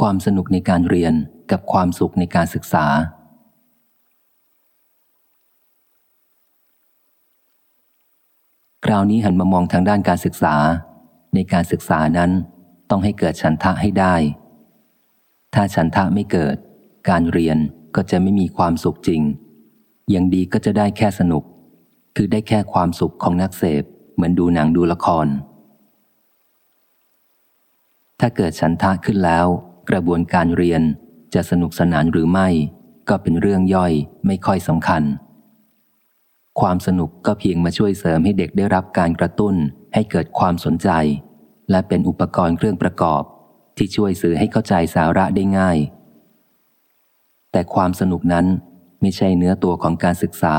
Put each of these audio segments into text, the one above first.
ความสนุกในการเรียนกับความสุขในการศึกษา คราวนี้หันมามองทางด้านการศึกษา ในการศึกษานั้นต้องให้เกิดฉันทะให้ได้ ถ้าฉันทะไม่เกิด การเรียนก็จะไม่มีความสุขจริง อย่างดีก็จะได้แค่สนุก คือได้แค่ความสุขของนักเสพ เหมือนดูหนังดูละคร ถ้าเกิดฉันทะขึ้นแล้ว กระบวนการเรียนจะสนุกสนานหรือไม่ ก็เป็นเรื่องย่อยไม่ค่อยสำคัญ ความสนุกก็เพียงมาช่วยเสริมให้เด็กได้รับการกระตุ้นให้เกิดความสนใจ และเป็นอุปกรณ์เครื่องประกอบ ที่ช่วยสื่อให้เข้าใจสาระได้ง่าย แต่ความสนุกนั้นไม่ใช่เนื้อตัวของการศึกษา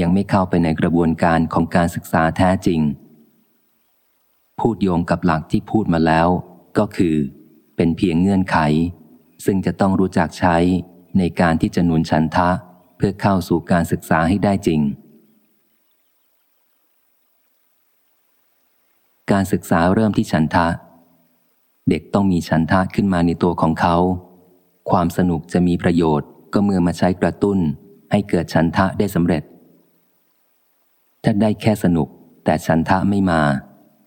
ยังไม่เข้าไปในกระบวนการของการศึกษาแท้จริง พูดโยงกับหลักที่พูดมาแล้ว ก็คือ เป็นเพียงเงื่อนไข ซึ่งจะต้องรู้จักใช้ในการที่จะหนุนฉันทะเพื่อเข้าสู่การศึกษาให้ได้จริง การศึกษาเริ่มที่ฉันทะ เด็กต้องมีฉันทะขึ้นมาในตัวของเขา ความสนุกจะมีประโยชน์ก็เมื่อมาใช้กระตุ้นให้เกิดฉันทะได้สำเร็จ ถ้าได้แค่สนุกแต่ฉันทะไม่มา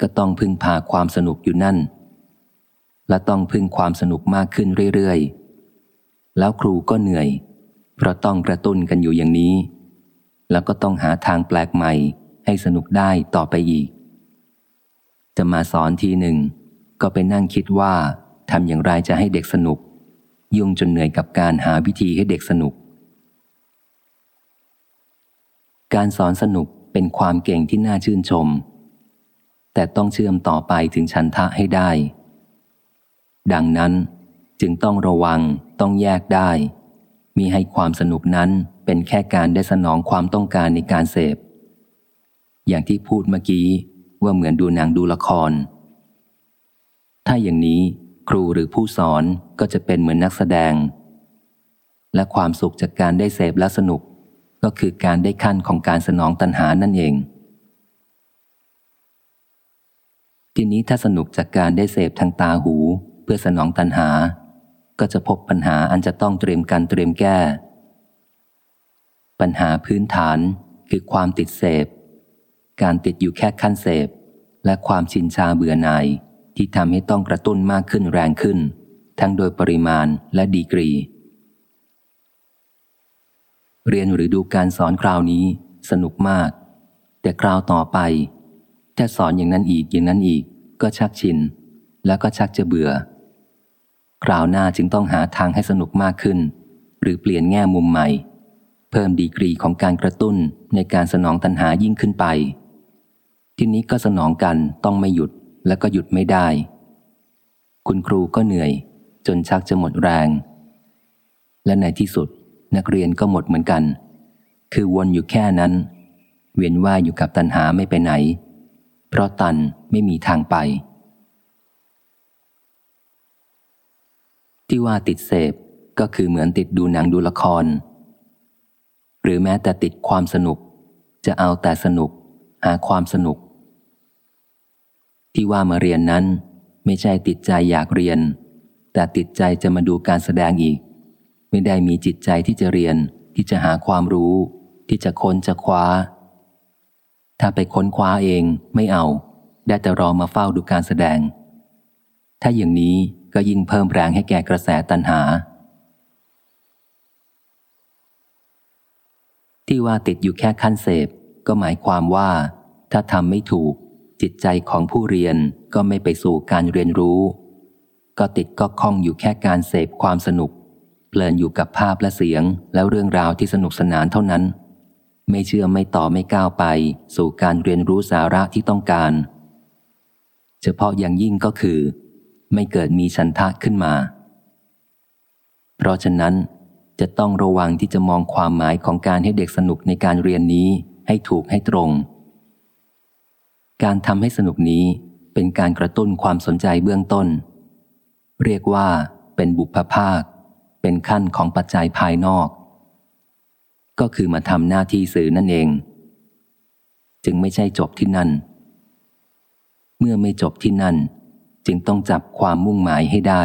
ก็ต้องพึ่งพาความสนุกอยู่นั่น และต้องพึ่งความสนุกมากขึ้นเรื่อยๆ แล้วครูก็เหนื่อย เพราะต้องกระตุ้นกันอยู่อย่างนี้ แล้วก็ต้องหาทางแปลกใหม่ให้สนุกได้ต่อไปอีก จะมาสอนทีหนึ่ง ก็ไปนั่งคิดว่าทำอย่างไรจะให้เด็กสนุก ยุ่งจนเหนื่อยกับการหาวิธีให้เด็กสนุก การสอนสนุกเป็นความเก่งที่น่าชื่นชม แต่ต้องเชื่อมต่อไปถึงชันทะให้ได้ ดังนั้นจึงต้องระวังต้องแยกได้ มีให้ความสนุกนั้นเป็นแค่การได้สนองความต้องการในการเสพ อย่างที่พูดเมื่อกี้ว่าเหมือนดูหนังดูละคร ถ้าอย่างนี้ครูหรือผู้สอนก็จะเป็นเหมือนนักแสดง และความสุขจากการได้เสพและสนุก ก็คือการได้ขั้นของการสนองตัณหานั่นเอง ทีนี้ถ้าสนุกจากการได้เสพทางตาหู เพื่อสนองตัณหา ก็จะพบปัญหาอันจะต้องเตรียมการเตรียมแก้ ปัญหาพื้นฐานคือความติดเสพ การติดอยู่แค่ขั้นเสพ และความชินชาเบื่อหน่ายที่ทำให้ต้องกระตุ้นมากขึ้นแรงขึ้น ทั้งโดยปริมาณและดีกรี เรียนหรือดูการสอนคราวนี้สนุกมาก แต่คราวต่อไปถ้าสอนอย่างนั้นอีกอย่างนั้นอีก ก็ชักชิน แล้วก็ชักจะเบื่อ คราวหน้าจึงต้องหาทางให้สนุกมากขึ้น หรือเปลี่ยนแง่มุมใหม่ เพิ่มดีกรีของการกระตุ้นในการสนองตัณหายิ่งขึ้นไป ทีนี้ก็สนองกันต้องไม่หยุดและก็หยุดไม่ได้ คุณครูก็เหนื่อย จนชักจะหมดแรง และในที่สุดนักเรียนก็หมดเหมือนกัน คือวนอยู่แค่นั้น เวียนว่ายอยู่กับตัณหาไม่ไปไหน เพราะตันไม่มีทางไป ที่ว่าติดเสพก็คือเหมือนติดดูหนังดูละคร หรือแม้แต่ติดความสนุก จะเอาแต่สนุก หาความสนุก ที่ว่ามาเรียนนั้น ไม่ใช่ติดใจอยากเรียน แต่ติดใจจะมาดูการแสดงอีก ไม่ได้มีจิตใจที่จะเรียนที่จะหาความรู้ ที่จะค้นจะคว้า ถ้าไปค้นคว้าเองไม่เอา ได้แต่รอมาเฝ้าดูการแสดง ถ้าอย่างนี้ก็ยิ่งเพิ่มแรงให้แก่กระแสตัณหา ที่ว่าติดอยู่แค่ขั้นเสพก็หมายความว่า ถ้าทำไม่ถูก จิตใจของผู้เรียนก็ไม่ไปสู่การเรียนรู้ ก็ติดก็คล้องอยู่แค่การเสพความสนุก เพลินอยู่กับภาพและเสียงแล้วเรื่องราวที่สนุกสนานเท่านั้น ไม่เชื่อไม่ต่อไม่ก้าวไป สู่การเรียนรู้สาระที่ต้องการ เฉพาะอย่างยิ่งก็คือ ไม่เกิดมีฉันทะขึ้นมา เพราะฉะนั้นจะต้องระวังที่จะมองความหมายของการให้เด็กสนุกในการเรียนนี้ให้ถูกให้ตรง การทำให้สนุกนี้เป็นการกระตุ้นความสนใจเบื้องต้น เรียกว่าเป็นบุพภาค เป็นขั้นของปัจจัยภายนอก ก็คือมาทำหน้าที่สื่อนั่นเอง จึงไม่ใช่จบที่นั่น เมื่อไม่จบที่นั่น จึงต้องจับความมุ่งหมายให้ได้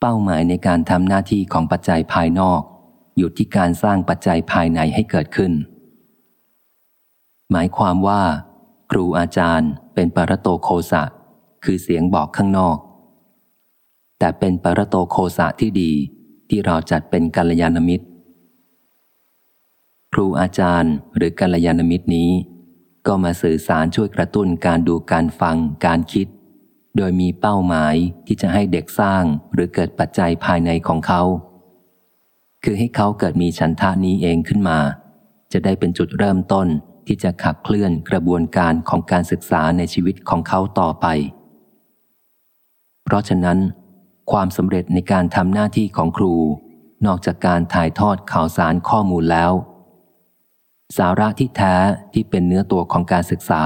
เป้าหมายในการทำหน้าที่ของปัจจัยภายนอก อยู่ที่การสร้างปัจจัยภายในให้เกิดขึ้น หมายความว่า ครูอาจารย์เป็นปรโตโคสะ คือเสียงบอกข้างนอก แต่เป็นปรโตโคสะที่ดีที่เราจัดเป็นกัลยาณมิตร ครูอาจารย์หรือกัลยาณมิตรนี้ ก็มาสื่อสารช่วยกระตุ้นการดูการฟังการคิด โดยมีเป้าหมายที่จะให้เด็กสร้างหรือเกิดปัจจัยภายในของเขา คือให้เขาเกิดมีฉันทานี้เองขึ้นมา จะได้เป็นจุดเริ่มต้นที่จะขับเคลื่อนกระบวนการของการศึกษาในชีวิตของเขาต่อไป เพราะฉะนั้น ความสำเร็จในการทำหน้าที่ของครู นอกจากการถ่ายทอดข่าวสารข้อมูลแล้ว สาระที่แท้ที่เป็นเนื้อตัวของการศึกษา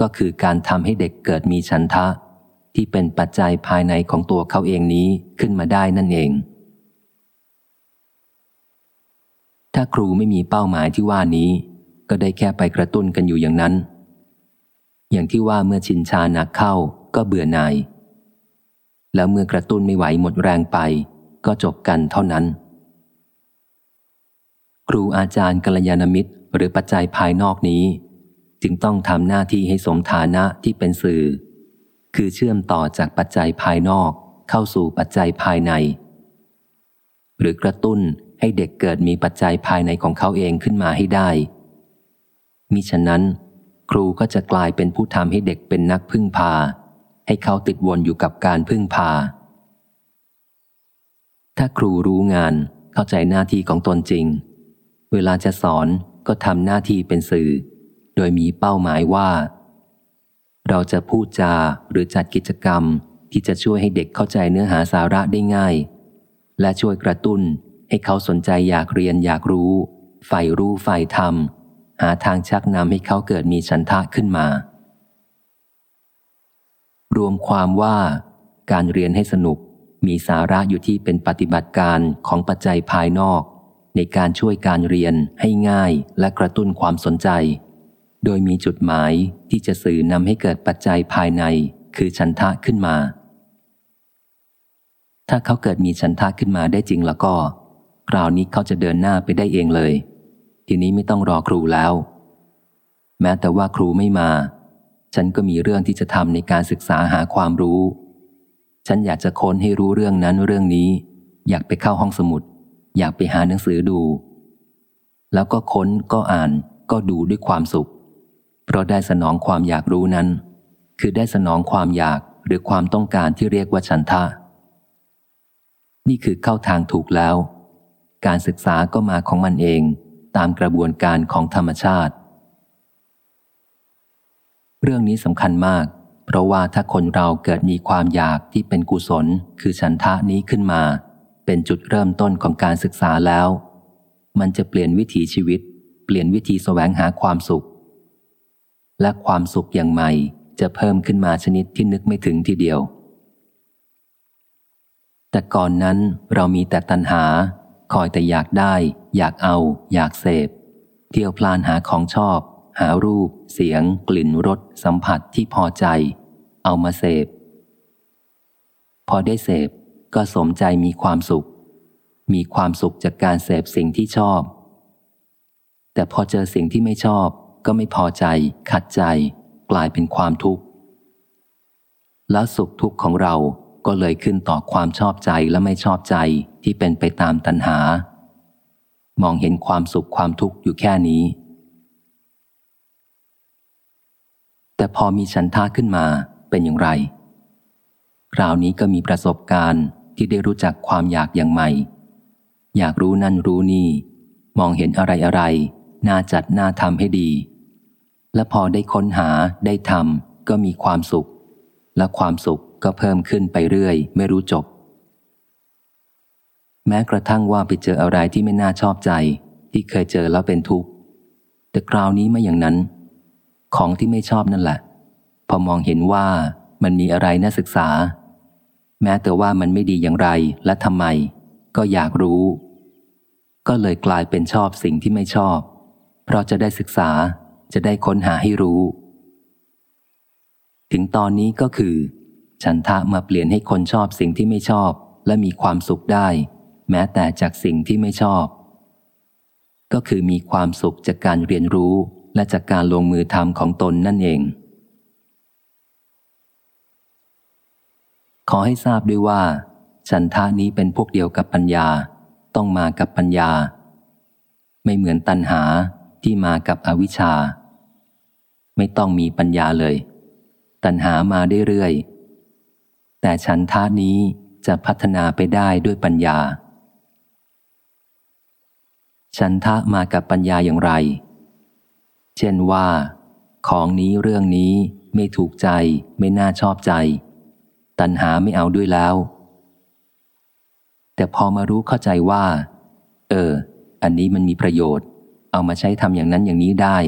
ก็คือการทำให้เด็กเกิดมีฉันทะ ที่เป็นปัจจัยภายในของตัวเขาเองนี้ขึ้นมาได้นั่นเอง ถ้าครูไม่มีเป้าหมายที่ว่านี้ ก็ได้แค่ไปกระตุ้นกันอยู่อย่างนั้น อย่างที่ว่าเมื่อชินชาหนักเข้าก็เบื่อหน่าย แล้วเมื่อกระตุ้นไม่ไหวหมดแรงไป ก็จบกันเท่านั้นครูอาจารย์กัลยาณมิตร หรือปัจจัยภายนอกนี้ จึงต้องทำหน้าที่ให้สมฐานะที่เป็นสื่อ คือเชื่อมต่อจากปัจจัยภายนอกเข้าสู่ปัจจัยภายใน หรือกระตุ้นให้เด็กเกิดมีปัจจัยภายในของเขาเองขึ้นมาให้ได้ มิฉะนั้น ครูก็จะกลายเป็นผู้ทำให้เด็กเป็นนักพึ่งพา ให้เขาติดวนอยู่กับการพึ่งพา ถ้าครูรู้งานเข้าใจหน้าที่ของตนจริง เวลาจะสอน ก็ทำหน้าที่เป็นสื่อ โดยมีเป้าหมายว่า เราจะพูดจาหรือจัดกิจกรรมที่จะช่วยให้เด็กเข้าใจเนื้อหาสาระได้ง่าย และช่วยกระตุ้นให้เขาสนใจอยากเรียนอยากรู้ใฝ่รู้ใฝ่ธรรม หาทางชักนำให้เขาเกิดมีฉันทะขึ้นมา รวมความว่าการเรียนให้สนุกมีสาระอยู่ที่เป็นปฏิบัติการของปัจจัยภายนอก ในการช่วยการเรียนให้ง่ายและกระตุ้นความสนใจ โดยมีจุดหมายที่จะสื่อนำให้เกิดปัจจัยภายใน คือฉันทะขึ้นมา ถ้าเขาเกิดมีฉันทะขึ้นมาได้จริงแล้วก็คราวนี้เขาจะเดินหน้าไปได้เองเลย ทีนี้ไม่ต้องรอครูแล้ว แม้แต่ว่าครูไม่มา ฉันก็มีเรื่องที่จะทำในการศึกษาหาความรู้ ฉันอยากจะค้นให้รู้เรื่องนั้นเรื่องนี้ อยากไปเข้าห้องสมุด อยากไปหาหนังสือดู แล้วก็ค้นก็อ่านก็ดูด้วยความสุข เพราะได้สนองความอยากรู้นั้น คือได้สนองความอยากหรือความต้องการที่เรียกว่าฉันทะ นี่คือเข้าทางถูกแล้ว การศึกษาก็มาของมันเองตามกระบวนการของธรรมชาติ เรื่องนี้สำคัญมาก เพราะว่าถ้าคนเราเกิดมีความอยากที่เป็นกุศล คือฉันทะนี้ขึ้นมา เป็นจุดเริ่มต้นของการศึกษาแล้ว มันจะเปลี่ยนวิถีชีวิต เปลี่ยนวิธีแสวงหาความสุข และความสุขอย่างใหม่จะเพิ่มขึ้นมาชนิดที่นึกไม่ถึงทีเดียว แต่ก่อนนั้นเรามีแต่ตัณหา คอยแต่อยากได้ อยากเอา อยากเสพ เที่ยวพลานหาของชอบ หารูป เสียง กลิ่นรสสัมผัสที่พอใจ เอามาเสพ พอได้เสพ ก็สมใจมีความสุข มีความสุขจากการเสพสิ่งที่ชอบ แต่พอเจอสิ่งที่ไม่ชอบ ก็ไม่พอใจ ขัดใจ กลายเป็นความทุกข์ แล้วสุขทุกข์ของเราก็เลยขึ้นต่อความชอบใจและไม่ชอบใจที่เป็นไปตามตัณหา มองเห็นความสุขความทุกข์อยู่แค่นี้ แต่พอมีฉันทาขึ้นมาเป็นอย่างไร คราวนี้ก็มีประสบการณ์ ที่ได้รู้จักความอยากอย่างใหม่ อยากรู้นั่นรู้นี่ มองเห็นอะไรอะไรน่าจัดน่าทำให้ดี และพอได้ค้นหาได้ทำก็มีความสุข และความสุขก็เพิ่มขึ้นไปเรื่อย ไม่รู้จบ แม้กระทั่งว่าไปเจออะไรที่ไม่น่าชอบใจ ที่เคยเจอแล้วเป็นทุกข์แต่คราวนี้ไม่อย่างนั้น ของที่ไม่ชอบนั่นแหละ พอมองเห็นว่ามันมีอะไรน่าศึกษา แม้แต่ว่ามันไม่ดีอย่างไรและทำไม ก็อยากรู้ ก็เลยกลายเป็นชอบสิ่งที่ไม่ชอบ เพราะจะได้ศึกษาจะได้ค้นหาให้รู้ ถึงตอนนี้ก็คือ ฉันทะมาเปลี่ยนให้คนชอบสิ่งที่ไม่ชอบ และมีความสุขได้ แม้แต่จากสิ่งที่ไม่ชอบ ก็คือมีความสุขจากการเรียนรู้และจากการลงมือทำของตนนั่นเอง ขอให้ทราบด้วยว่า ฉันทานี้เป็นพวกเดียวกับปัญญา ต้องมากับปัญญา ไม่เหมือนตัณหาที่มากับอวิชชา ไม่ต้องมีปัญญาเลย ตัณหามาได้เรื่อย แต่ฉันทานี้จะพัฒนาไปได้ด้วยปัญญา ฉันทะมากับปัญญาอย่างไร เช่นว่า ของนี้เรื่องนี้ไม่ถูกใจ ไม่น่าชอบใจ ตัณหาไม่เอาด้วยแล้ว แต่พอมารู้เข้าใจว่า เออ อันนี้มันมีประโยชน์ เอามาใช้ทำอย่างนั้นอย่างนี้ได้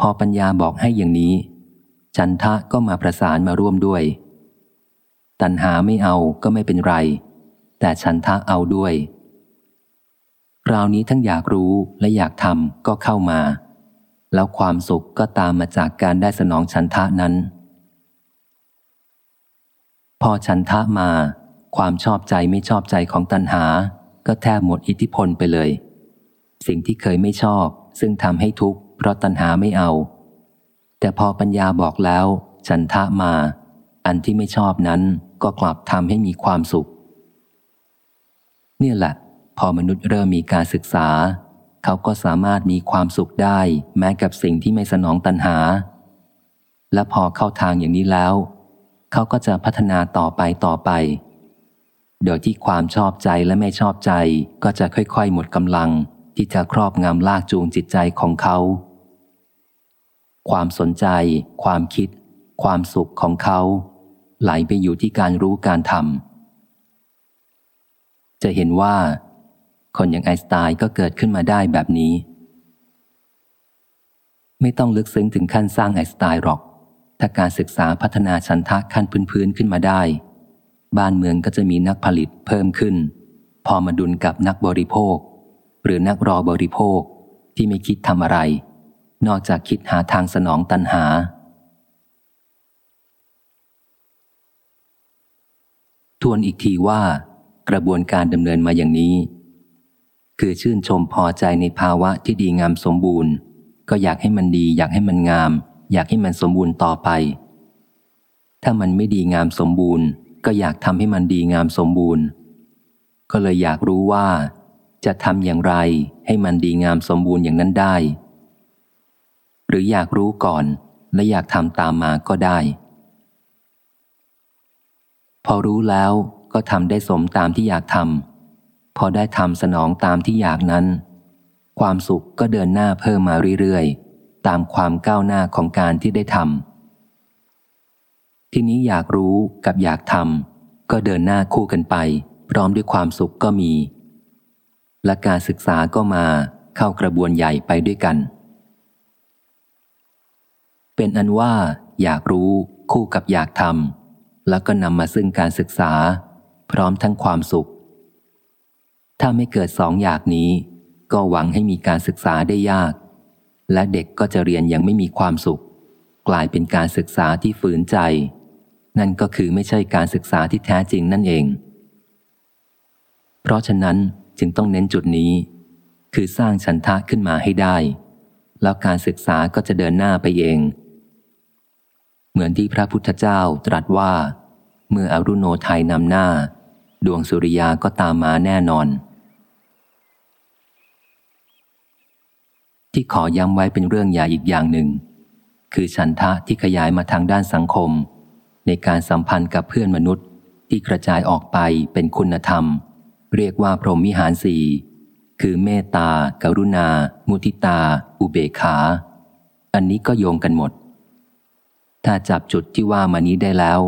พอปัญญาบอกให้อย่างนี้ ฉันทะก็มาประสานมาร่วมด้วย ตัณหาไม่เอาก็ไม่เป็นไร แต่ฉันทะเอาด้วยคราวนี้ทั้งอยากรู้และอยากทำก็เข้ามา แล้วความสุขก็ตามมาจากการได้สนองฉันทะนั้น พอฉันทะมา ความชอบใจไม่ชอบใจของตัณหา ก็แทบหมดอิทธิพลไปเลย สิ่งที่เคยไม่ชอบ ซึ่งทำให้ทุกข์เพราะตัณหาไม่เอา แต่พอปัญญาบอกแล้ว ฉันทะมา อันที่ไม่ชอบนั้นก็กลับทำให้มีความสุข เนี่ยแหละ พอมนุษย์เริ่มมีการศึกษา เขาก็สามารถมีความสุขได้ แม้กับสิ่งที่ไม่สนองตัณหา และพอเข้าทางอย่างนี้แล้ว เขาก็จะพัฒนาต่อไปต่อไป โดยที่ความชอบใจและไม่ชอบใจก็จะค่อยๆ หมดกำลังที่จะครอบงำลากจูงจิตใจของเขา ความสนใจ ความคิด ความสุขของเขา ไหลไปอยู่ที่การรู้การทำ จะเห็นว่า คนอย่างไอน์สไตน์ก็เกิดขึ้นมาได้แบบนี้ ไม่ต้องลึกซึ้งถึงขั้นสร้างไอน์สไตน์หรอก ถ้าการศึกษาพัฒนาชันทักขั้นพื้นๆขึ้นมาได้ บ้านเมืองก็จะมีนักผลิตเพิ่มขึ้น พอมาดุลกับนักบริโภค หรือนักรอบริโภคที่ไม่คิดทำอะไร นอกจากคิดหาทางสนองตันหา ทวนอีกทีว่ากระบวนการดำเนินมาอย่างนี้ คือชื่นชมพอใจในภาวะที่ดีงามสมบูรณ์ ก็อยากให้มันดีอยากให้มันงาม อยากให้มันสมบูรณ์ต่อไป ถ้ามันไม่ดีงามสมบูรณ์ ก็อยากทำให้มันดีงามสมบูรณ์ ก็เลยอยากรู้ว่า จะทำอย่างไรให้มันดีงามสมบูรณ์อย่างนั้นได้ หรืออยากรู้ก่อนและอยากทำตามมาก็ได้ พอรู้แล้วก็ทำได้สมตามที่อยากทำพอได้ทำสนองตามที่อยากนั้น ความสุขก็เดินหน้าเพิ่มมาเรื่อยๆ ตามความก้าวหน้าของการที่ได้ทำทีนี้อยากรู้กับอยากทำก็เดินหน้าคู่กันไป พร้อมด้วยความสุขก็มี และการศึกษาก็มาเข้ากระบวนใหญ่ไปด้วยกัน เป็นอันว่า อยากรู้คู่กับอยากทำแล้วก็นำมาซึ่งการศึกษา พร้อมทั้งความสุข ถ้าไม่เกิดสองอยากนี้ ก็หวังให้มีการศึกษาได้ยาก และเด็กก็จะเรียนยังไม่มีความสุข กลายเป็นการศึกษาที่ฝืนใจ นั่นก็คือไม่ใช่การศึกษาที่แท้จริงนั่นเอง เพราะฉะนั้นจึงต้องเน้นจุดนี้ คือสร้างฉันทะขึ้นมาให้ได้ แล้วการศึกษาก็จะเดินหน้าไปเอง เหมือนที่พระพุทธเจ้าตรัสว่า เมื่ออรุโนไทยนำหน้า ดวงสุริยาก็ตามมาแน่นอน ที่ขอย้ำไว้เป็นเรื่องใหญ่อีกอย่างหนึ่ง คือฉันทะที่ขยายมาทางด้านสังคม ในการสัมพันธ์กับเพื่อนมนุษย์ ที่กระจายออกไปเป็นคุณธรรม เรียกว่าพรหมิหารสี่คือเมตตากรุณา มุทิตา อุเบกขา อันนี้ก็โยงกันหมด ถ้าจับจุดที่ว่ามานี้ได้แล้ว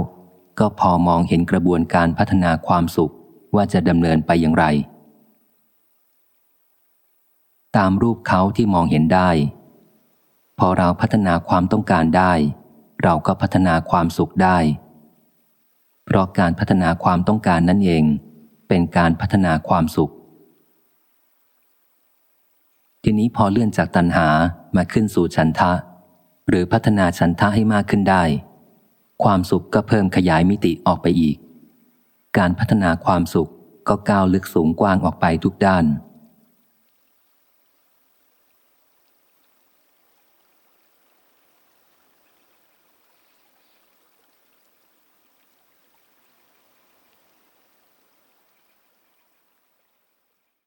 ก็พอมองเห็นกระบวนการพัฒนาความสุขว่าจะดำเนินไปอย่างไร ตามรูปเขาที่มองเห็นได้ พอเราพัฒนาความต้องการได้ เราก็พัฒนาความสุขได้ เพราะการพัฒนาความต้องการนั่นเอง เป็นการพัฒนาความสุข ทีนี้พอเลื่อนจากตัณหามาขึ้นสู่ฉันทะ หรือพัฒนาฉันทะให้มากขึ้นได้ ความสุขก็เพิ่มขยายมิติออกไปอีก การพัฒนาความสุขก็ก้าวลึกสูงกว้างออกไปทุกด้าน